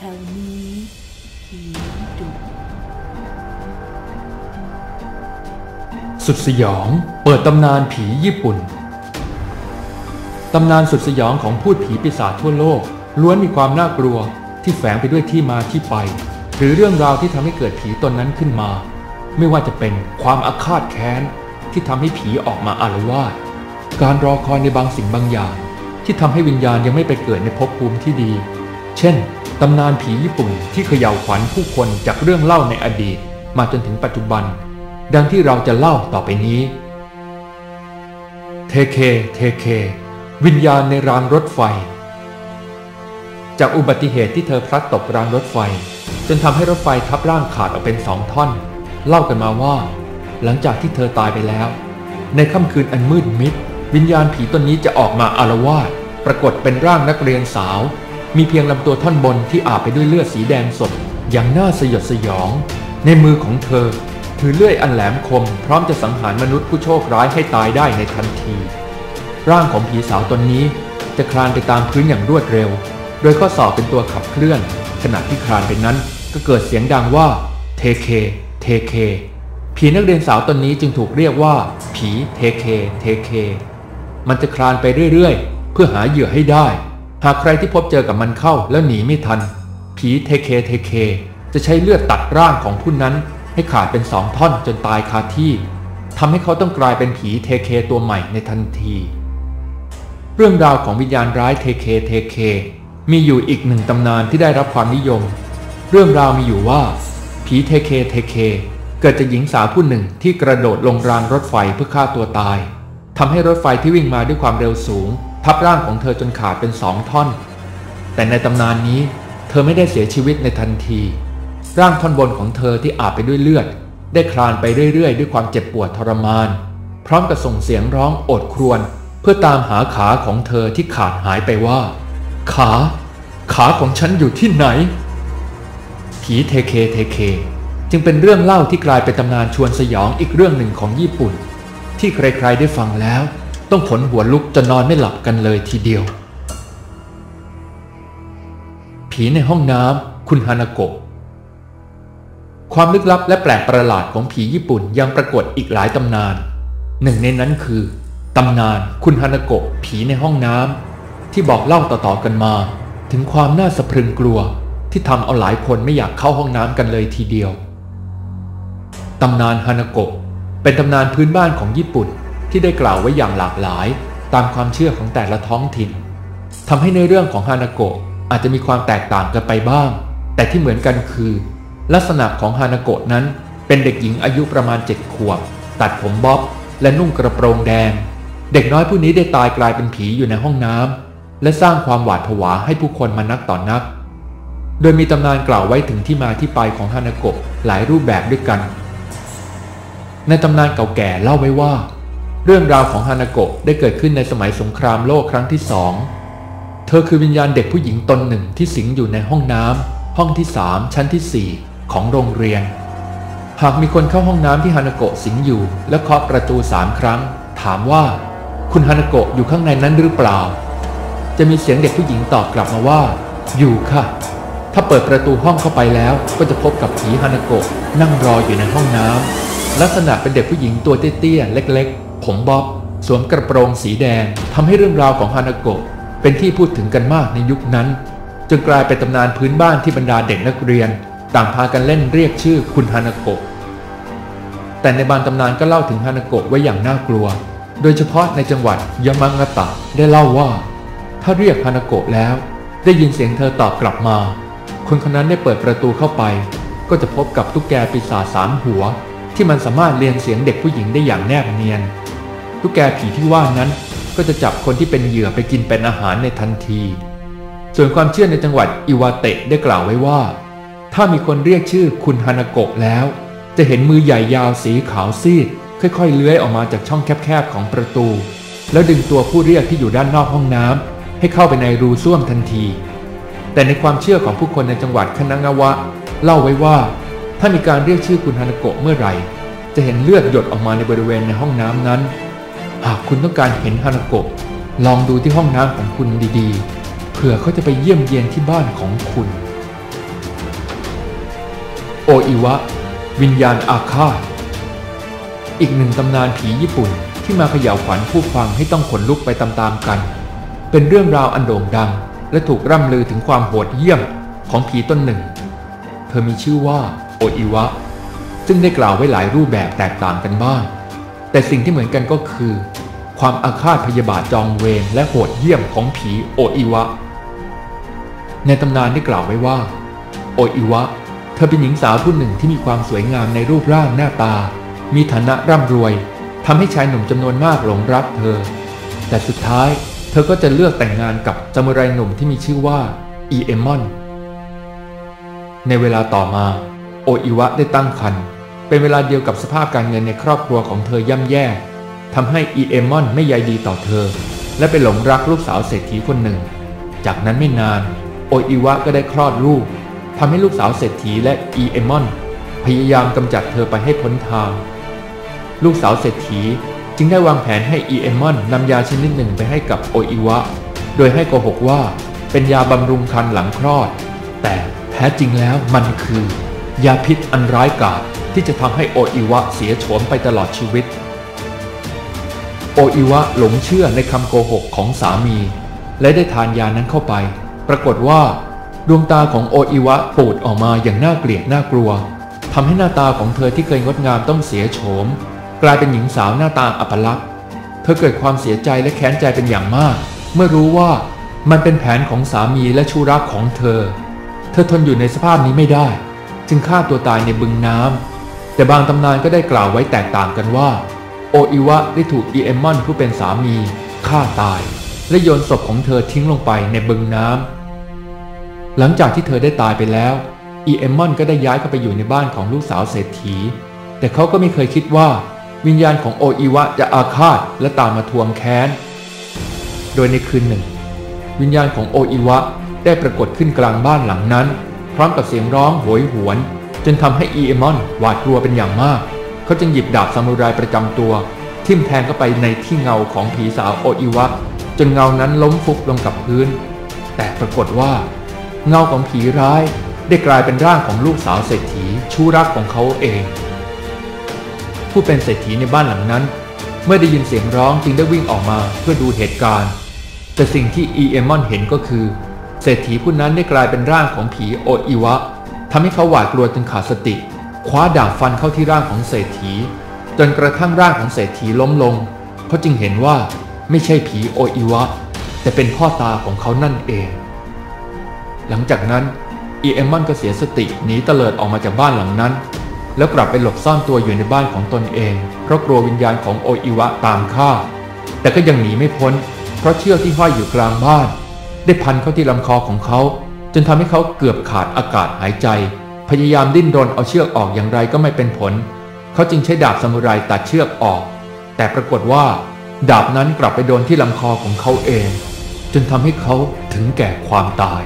แถวนี้ผีดุสุดสยอง เปิดตำนานผีญี่ปุ่น ตำนานสุดสยองของพูดผีปีศาจทั่วโลก ล้วนมีความน่ากลัวที่แฝงไปด้วยที่มาที่ไป หรือเรื่องราวที่ทำให้เกิดผีตนนั้นขึ้นมา ไม่ว่าจะเป็นความอาฆาตแค้นที่ทำให้ผีออกมาอารวาสการรอคอยในบางสิ่งบางอย่าง ที่ทำให้วิญญาณยังไม่ไปเกิดในภพภูมิที่ดี เช่น ตำนานผีญี่ปุ่นที่เขย่าวขวัญผู้คนจากเรื่องเล่าในอดีตมาจนถึงปัจจุบัน ดังที่เราจะเล่าต่อไปนี้ เทเค เทเค วิญญาณในรางรถไฟ จากอุบัติเหตุที่เธอพลัดตกรางรถไฟ จนทำให้รถไฟทับร่างขาดออกเป็นสองท่อน เล่ากันมาว่า หลังจากที่เธอตายไปแล้ว ในค่ำคืนอันมืดมิด วิญญาณผีตนนี้จะออกมาอารวาสปรากฏเป็นร่างนักเรียนสาว มีเพียงลำตัวท่อนบนที่อาบไปด้วยเลือดสีแดงสดอย่างน่าสยดสยอง ในมือของเธอ ถือเลื่อยอันแหลมคม พร้อมจะสังหารมนุษย์ผู้โชคร้ายให้ตายได้ในทันที ร่างของผีสาวตนนี้จะคลานไปตามพื้นอย่างรวดเร็ว โดยข้อศอกเป็นตัวขับเคลื่อน ขณะที่คลานไปนั้นก็เกิดเสียงดังว่าเทเคเทเคผีนักเรียนสาวตนนี้จึงถูกเรียกว่า ผีเทเคเทเคมันจะคลานไปเรื่อยๆ เพื่อหาเหยื่อให้ได้ หากใครที่พบเจอกับมันเข้าแล้วหนีไม่ทัน ผีเทเคเทเค จะใช้เลือดตัดร่างของผู้นั้น ให้ขาดเป็นสองท่อนจนตายคาที่ทำให้เขาต้องกลายเป็นผีเทเคตัวใหม่ในทันที เรื่องราวของวิญญาณร้ายเทเคเทเค มีอยู่อีกหนึ่งตำนานที่ได้รับความนิยม เรื่องราวมีอยู่ว่า ผีเทเคเทเค เกิดจากหญิงสาวผู้หนึ่งที่กระโดดลงรางรถไฟเพื่อฆ่าตัวตายทำให้รถไฟที่วิ่งมาด้วยความเร็วสูง ทับร่างของเธอจนขาดเป็นสองท่อน แต่ในตำนานนี้ เธอไม่ได้เสียชีวิตในทันที ร่างท่อนบนของเธอที่อาบไปด้วยเลือด ได้คลานไปเรื่อยๆ ด้วยความเจ็บปวดทรมาน พร้อมกับส่งเสียงร้องโอดครวญเพื่อตามหาขาของเธอที่ขาดหายไปว่า ขา ขาของฉันอยู่ที่ไหน ผีเทเคเทเค จึงเป็นเรื่องเล่าที่กลายเป็นตำนานชวนสยองอีกเรื่องหนึ่งของญี่ปุ่น ที่ใครๆได้ฟังแล้ว ต้องขนหัวลุกจนนอนไม่หลับกันเลยทีเดียว ผีในห้องน้ำคุณฮานาโกะความลึกลับและแปลกประหลาดของผีญี่ปุ่นยังปรากฏอีกหลายตำนาน หนึ่งในนั้นคือตำนานคุณฮานาโกะผีในห้องน้ำที่บอกเล่าต่อๆกันมา ถึงความน่าสะพรึงกลัวที่ทำเอาหลายคนไม่อยากเข้าห้องน้ำกันเลยทีเดียว ตำนานฮานาโกะเป็นตำนานพื้นบ้านของญี่ปุ่น ที่ได้กล่าวไว้อย่างหลากหลาย ตามความเชื่อของแต่ละท้องถิ่นทำให้ในเรื่องของฮานาโกะอาจจะมีความแตกต่างกันไปบ้าง แต่ที่เหมือนกันคือ ลักษณะของฮานาโกะนั้น เป็นเด็กหญิงอายุประมาณเจ็ดขวบ ตัดผมบ๊อบ และนุ่งกระโปรงแดง เด็กน้อยผู้นี้ได้ตายกลายเป็นผีอยู่ในห้องน้ำและสร้างความหวาดผวาให้ผู้คนมานักต่อนนัก โดยมีตำนานกล่าวไว้ถึงที่มาที่ไปของฮานาโกะหลายรูปแบบด้วยกัน ในตำนานเก่าแก่เล่าไว้ว่า เรื่องราวของฮานาโกะได้เกิดขึ้นในสมัยสงครามโลกครั้งที่สอง เธอคือวิญญาณเด็กผู้หญิงตนหนึ่งที่สิงอยู่ในห้องน้ำห้องที่สามชั้นที่สี่ของโรงเรียน หากมีคนเข้าห้องน้ำที่ฮานาโกะสิงอยู่ และเคาะประตูสามครั้ง ถามว่า คุณฮานาโกะอยู่ข้างในนั้นหรือเปล่า จะมีเสียงเด็กผู้หญิงตอบกลับมาว่า อยู่ค่ะ ถ้าเปิดประตูห้องเข้าไปแล้วก็จะพบกับผีฮานาโกะนั่งรออยู่ในห้องน้ำลักษณะเป็นเด็กผู้หญิงตัวเตี้ยๆเล็ก ๆ ผมบ๊อบสวมกระโปรงสีแดงทำให้เรื่องราวของฮานาโกะเป็นที่พูดถึงกันมากในยุคนั้น จนกลายเป็นตำนานพื้นบ้านที่บรรดาเด็กนักเรียน ต่างพากันเล่นเรียกชื่อคุณฮานาโกะแต่ในบางตำนานก็เล่าถึงฮานาโกะไว้อย่างน่ากลัว โดยเฉพาะในจังหวัดยามางาตะได้เล่าว่า ถ้าเรียกฮานาโกะแล้ว ได้ยินเสียงเธอตอบกลับมา คนคนนั้นได้เปิดประตูเข้าไป ก็จะพบกับตุ๊กแกปีศาจสามหัว ที่มันสามารถเรียนเสียงเด็กผู้หญิงได้อย่างแนบเนียน ตุ๊กแกผีที่ว่านั้นก็จะจับคนที่เป็นเหยื่อไปกินเป็นอาหารในทันที ส่วนความเชื่อในจังหวัดอิวาเตะได้กล่าวไว้ว่า ถ้ามีคนเรียกชื่อคุณฮานาโกะแล้ว จะเห็นมือใหญ่ยาวสีขาวซีด ค่อยๆ เลื้อยออกมาจากช่องแคบๆของประตู แล้วดึงตัวผู้เรียกที่อยู่ด้านนอกห้องน้ำให้เข้าไปในรูส้วมทันที แต่ในความเชื่อของผู้คนในจังหวัดคณะงาวะ เล่าไว้ว่า ถ้ามีการเรียกชื่อคุณฮานาโกะเมื่อไหร่ จะเห็นเลือดหยดออกมาในบริเวณในห้องน้ำนั้น หากคุณต้องการเห็นฮานาโกะลองดูที่ห้องน้ำของคุณดีๆ เผื่อเขาจะไปเยี่ยมเยียนที่บ้านของคุณ โออิวะ วิญญาณอาฆาต อีกหนึ่งตำนานผีญี่ปุ่นที่มาเขย่าวขวัญผู้ฟังให้ต้องขนลุกไปตามๆกัน เป็นเรื่องราวอันโด่งดัง และถูกร่ำลือถึงความโหดเหี้ยมของผีต้นหนึ่ง เธอมีชื่อว่าโออิวะ ซึ่งได้กล่าวไว้หลายรูปแบบแตกต่างกันบ้าง แต่สิ่งที่เหมือนกันก็คือ ความอาฆาตพยาบาทจองเวรและโหดเหี้ยมของผีโออิวะ ในตำนานได้กล่าวไว้ว่า โออิวะ เธอเป็นหญิงสาวผู้หนึ่งที่มีความสวยงามในรูปร่างหน้าตา มีฐานะร่ำรวยทำให้ชายหนุ่มจำนวนมากหลงรักเธอ แต่สุดท้ายเธอก็จะเลือกแต่งงานกับซามูไรหนุ่มที่มีชื่อว่าอีเอมอน ในเวลาต่อมา โออิวะได้ตั้งครรภ์ เป็นเวลาเดียวกับสภาพการเงินในครอบครัวของเธอย่ำแย่ทำให้อีเอมอนไม่ใยดีต่อเธอ และไปหลงรักลูกสาวเศรษฐีคนหนึ่ง จากนั้นไม่นาน โออิวะก็ได้คลอดลูกทำให้ลูกสาวเศรษฐีและอีเอมอน พยายามกำจัดเธอไปให้พ้นทาง ลูกสาวเศรษฐีจึงได้วางแผนให้อีเอมอนนำยาชนิดหนึ่งไปให้กับโออิวะ โดยให้โกหกว่าเป็นยาบำรุงครรภ์หลังคลอด แต่แท้จริงแล้วมันคือ ยาพิษอันร้ายกาจที่จะทำให้โออิวะเสียโฉมไปตลอดชีวิต โออิวะหลงเชื่อในคำโกหกของสามี และได้ทานยานั้นเข้าไป ปรากฏว่า ดวงตาของโออิวะปูดออกมาอย่างน่าเกลียดน่ากลัวทำให้หน้าตาของเธอที่เคยงดงามต้องเสียโฉม กลายเป็นหญิงสาวหน้าตาอัปลักษณ์เธอเกิดความเสียใจและแค้นใจเป็นอย่างมาก เมื่อรู้ว่ามันเป็นแผนของสามีและชูรักของเธอ เธอทนอยู่ในสภาพนี้ไม่ได้ จึงฆ่าตัวตายในบึงน้ำแต่บางตำนานก็ได้กล่าวไว้แตกต่างกันว่า โออิวะได้ถูกอีเอมอนผู้เป็นสามีฆ่าตาย และโยนศพของเธอทิ้งลงไปในบึงน้ำหลังจากที่เธอได้ตายไปแล้วอีเอมอนก็ได้ย้ายเข้าไปอยู่ในบ้านของลูกสาวเศรษฐี แต่เขาก็ไม่เคยคิดว่า วิญญาณของโออิวะจะอาฆาตและตามมาทวงแค้น โดยในคืนหนึ่ง วิญญาณของโออิวะได้ปรากฏขึ้นกลางบ้านหลังนั้น ร้อมกับเสียงร้องโหยหวน จนทำให้อีเอมอนหวาดกลัวเป็นอย่างมาก เขาจึงหยิบดาบซามูไรประจำตัว ทิ่มแทงเข้าไปในที่เงาของผีสาวโออิวะ จนเงานั้นล้มฟุบลงกับพื้น แต่ปรากฏว่า เงาของผีร้ายได้กลายเป็นร่างของลูกสาวเศรษฐีชู้รักของเขาเอง ผู้เป็นเศรษฐีในบ้านหลังนั้น เมื่อได้ยินเสียงร้องจึงได้วิ่งออกมาเพื่อดูเหตุการณ์ แต่สิ่งที่อีเอมอนเห็นก็คือ เศรษฐีผู้นั้นได้กลายเป็นร่างของผีโออิวะทำให้เขาหวาดกลัวจนขาดสติ คว้าดาบฟันเข้าที่ร่างของเศรษฐี จนกระทั่งร่างของเศรษฐีล้มลง เขาจึงเห็นว่าไม่ใช่ผีโออิวะ แต่เป็นพ่อตาของเขานั่นเอง หลังจากนั้นอีเอมอนก็เสียสติหนีเตลิดออกมาจากบ้านหลังนั้น แล้วกลับไปหลบซ่อนตัวอยู่ในบ้านของตนเอง เพราะกลัววิญญาณของโออิวะตามฆ่า แต่ก็ยังหนีไม่พ้น เพราะเชือกที่ห้อยอยู่กลางบ้าน ได้พันเข้าที่ลำคอของเขา จนทำให้เขาเกือบขาดอากาศหายใจ พยายามดิ้นรนเอาเชือกออกอย่างไรก็ไม่เป็นผล เขาจึงใช้ดาบซามูไรตัดเชือกออก แต่ปรากฏว่า ดาบนั้นกลับไปโดนที่ลำคอของเขาเอง จนทำให้เขาถึงแก่ความตาย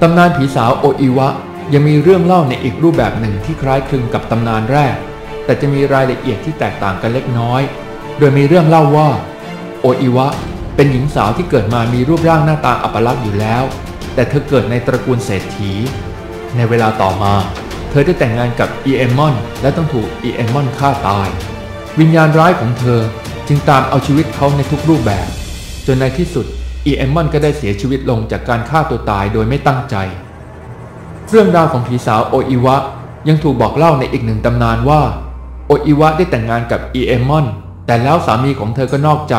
ตำนานผีสาวโออิวะยังมีเรื่องเล่าในอีกรูปแบบหนึ่งที่คล้ายคลึงกับตำนานแรก แต่จะมีรายละเอียดที่แตกต่างกันเล็กน้อย โดยมีเรื่องเล่าว่า โออิวะ เป็นหญิงสาวที่เกิดมามีรูปร่างหน้าตาอัปลักษณ์อยู่แล้ว แต่เธอเกิดในตระกูลเศรษฐี ในเวลาต่อมา เธอได้แต่งงานกับอีเอมอน และต้องถูกอีเอมอนฆ่าตาย วิญญาณร้ายของเธอจึงตามเอาชีวิตเขาในทุกรูปแบบ จนในที่สุดอีเอมอนก็ได้เสียชีวิตลงจากการฆ่าตัวตายโดยไม่ตั้งใจ เรื่องราวของผีสาวโออิวะยังถูกบอกเล่าในอีกหนึ่งตำนานว่า โออิวะได้แต่งงานกับอีเอมอน แต่แล้วสามีของเธอก็นอกใจ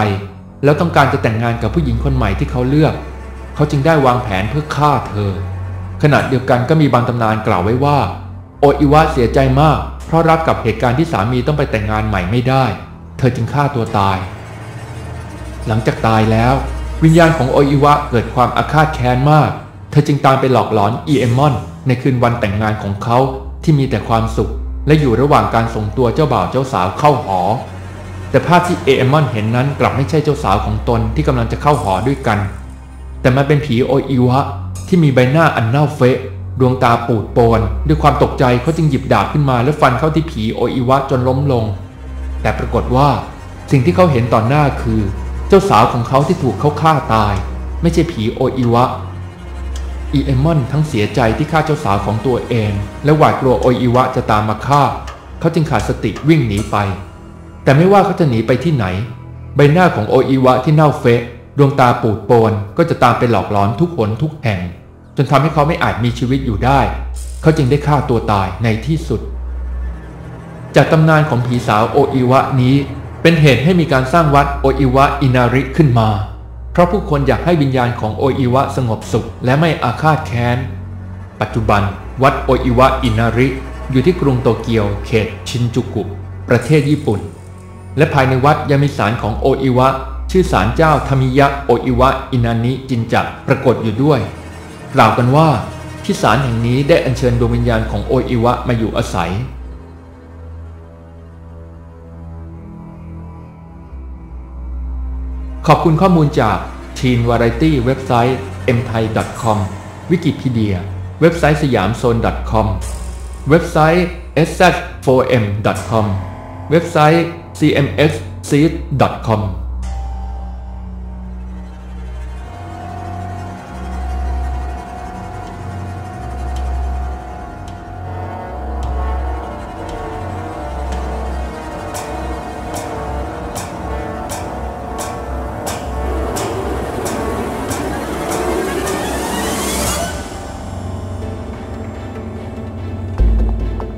แล้วต้องการจะแต่งงานกับผู้หญิงคนใหม่ที่เขาเลือก เขาจึงได้วางแผนเพื่อฆ่าเธอ ขณะเดียวกันก็มีบางตำนานกล่าวไว้ว่า โออิวะเสียใจมาก เพราะรับกับเหตุการณ์ที่สามีต้องไปแต่งงานใหม่ไม่ได้ เธอจึงฆ่าตัวตาย หลังจากตายแล้ว วิญญาณของโออิวะเกิดความอาฆาตแค้นมาก เธอจึงตามไปหลอกหลอนอีเอมอนในคืนวันแต่งงานของเขาที่มีแต่ความสุข และอยู่ระหว่างการส่งตัวเจ้าบ่าวเจ้าสาวเข้าหอ แต่ภาพที่เอเอมอนเห็นนั้นกลับไม่ใช่เจ้าสาวของตนที่กำลังจะเข้าหอด้วยกัน แต่มันเป็นผีโออิวะที่มีใบหน้าอันเน่าเฟะ ดวงตาปูดโปน ด้วยความตกใจเขาจึงหยิบดาบขึ้นมาและฟันเข้าที่ผีโออิวะจนล้มลง แต่ปรากฏว่าสิ่งที่เขาเห็นต่อหน้าคือ เจ้าสาวของเขาที่ถูกเขาฆ่าตาย ไม่ใช่ผีโออิวะอีเอมอนทั้งเสียใจที่ฆ่าเจ้าสาวของตัวเอง และหวาดกลัวโออิวะจะตามมาฆ่า เขาจึงขาดสติวิ่งหนีไป แต่ไม่ว่าเขาจะหนีไปที่ไหน ใบหน้าของโออิวะที่เน่าเฟะดวงตาปูดโปนก็จะตามไปหลอกหลอนทุกหนทุกแห่ง จนทำให้เขาไม่อาจมีชีวิตอยู่ได้ เขาจึงได้ฆ่าตัวตายในที่สุด จากตำนานของผีสาวโออิวะนี้เป็นเหตุให้มีการสร้างวัดโออิวะอินาริขึ้นมา เพราะผู้คนอยากให้วิญญาณของโออิวะสงบสุขและไม่อาฆาตแค้น ปัจจุบัน วัดโออิวะอินาริอยู่ที่กรุงโตเกียวเขตชินจูกุ ประเทศญี่ปุ่น และภายในวัดยังมีศาลของโออิวะ ชื่อศาลเจ้าทามิยะโออิวะอินาริจินจะปรากฏอยู่ด้วย กล่าวกันว่าที่ศาลแห่งนี้ได้อัญเชิญดวงวิญญาณของโออิวะมาอยู่อาศัย ขอบคุณข้อมูลจาก Teen Variety เว็บไซต์ mthai.com วิกิพีเดีย เว็บไซต์สยามโซน .com เว็บไซต์ s 4 m c o m เว็บไซต์ cmxseed.com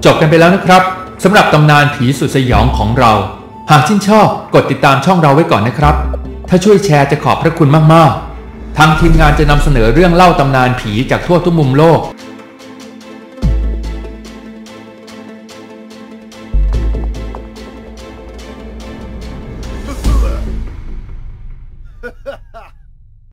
จบกันไปแล้วนะครับสำหรับตำนานผีสุดสยองของเรา หากชื่นชอบกดติดตามช่องเราไว้ก่อนนะครับ ถ้าช่วยแชร์จะขอบพระคุณมาก ๆ ทางทีมงานจะนำเสนอเรื่องเล่าตำนานผีจากทั่วทุกมุมโลก